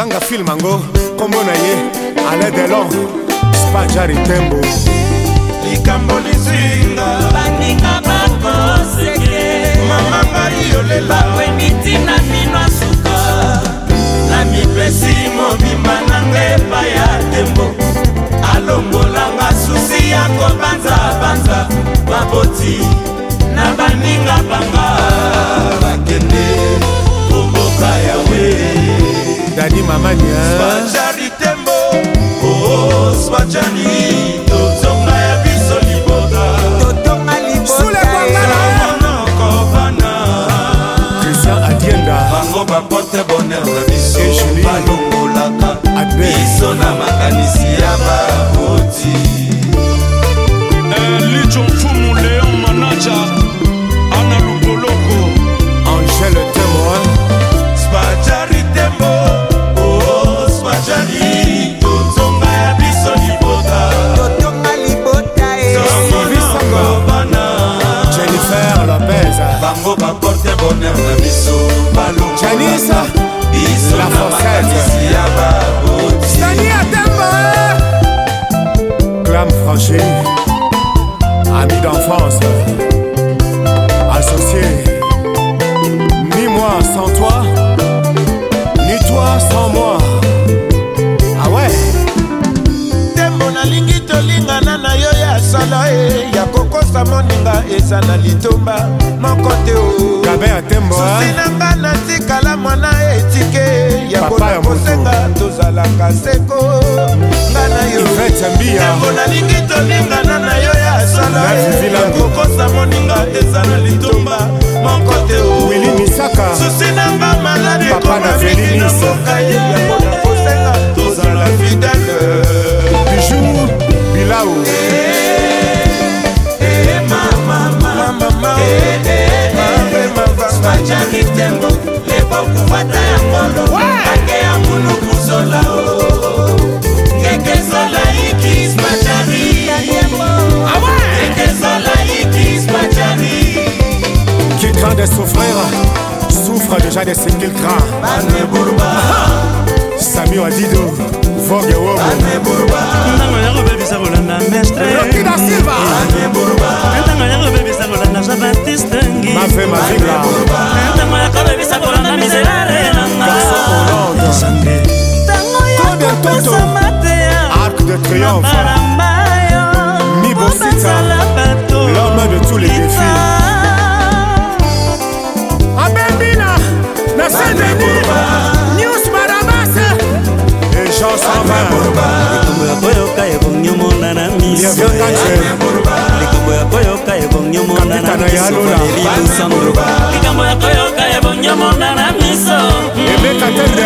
ganga filme yango nkombo na ye ale delon spajari tembo likambo lizinga baninga bakoseke mama ngai yolela bakweni ntina mino asuka na mipesi mobimba nanga epai ya tembo alongolanga susi ya kobanzabanza baboti mamãe Franchi, ami d'enfance, associé, ni moi sans toi, ni toi sans moi. Ah ouais. Tembo nalingi tolingana na yo ya sala e ya kokosa moninga eza na litomba moko te o. Kabe ya tembo ha. Susi nanga natikala mwana etike ya kola kosenga tozalaka seko. na yoyango nalingi tolingana na yo ya sala yakokosa moninga ezala litumba moko te susi nanga malade ekomamingi na mboka ye Jean de Singiltra Samio Adido Vogue Wobo ntango yango bebisa kolanda mestrekida silva ntango yango bebisa kolanda jean baptiste ngi mafe mavinga ntango yako bebisa kolanda miserare nanga ntango yakopesama te ya arc de triomphe muluba likambo ya koyoka ya bonyomona na miso ebekatende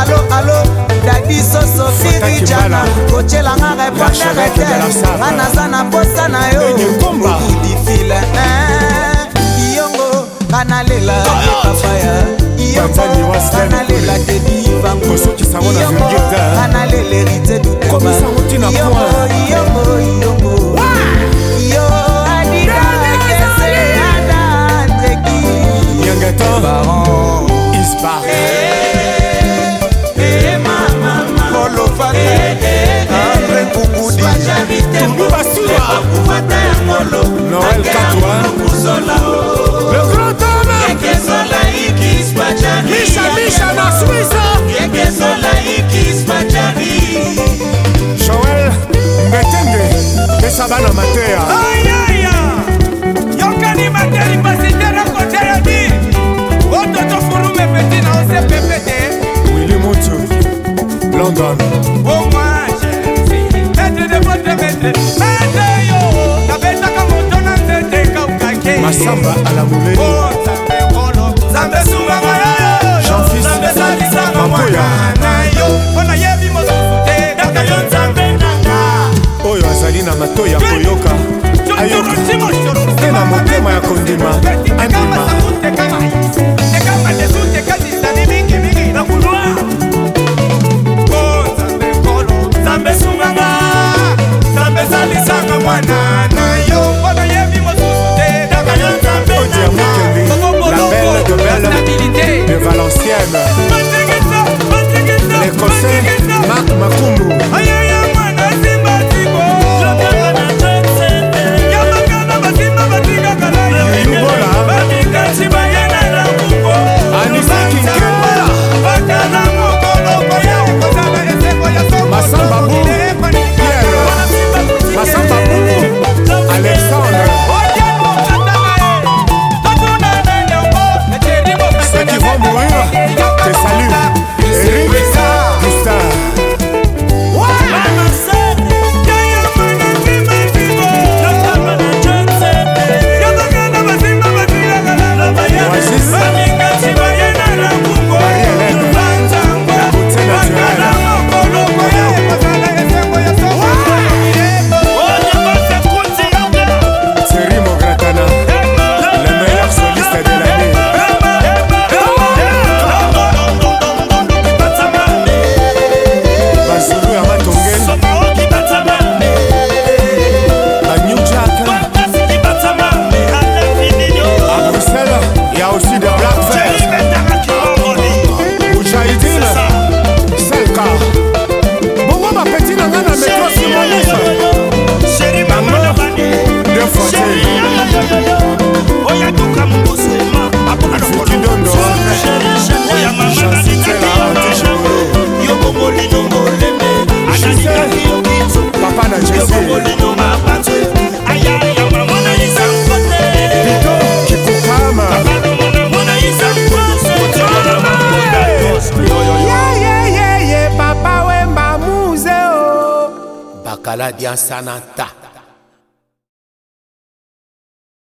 alo alo dadiso sofiricana kotyelanga repondere te nga naza na mposa na yo idifile eh. iyongo kanalela ah, epapaya iyongo kanalela tedi vango kopesa bana mateya ayaya yokani mateli pasiter akoteyadi oto tofurume peti na osepepe te wili mutu london omage maître de votre maître maître yo nabetaka moto na nzete kaukake masamba toia radia sanata.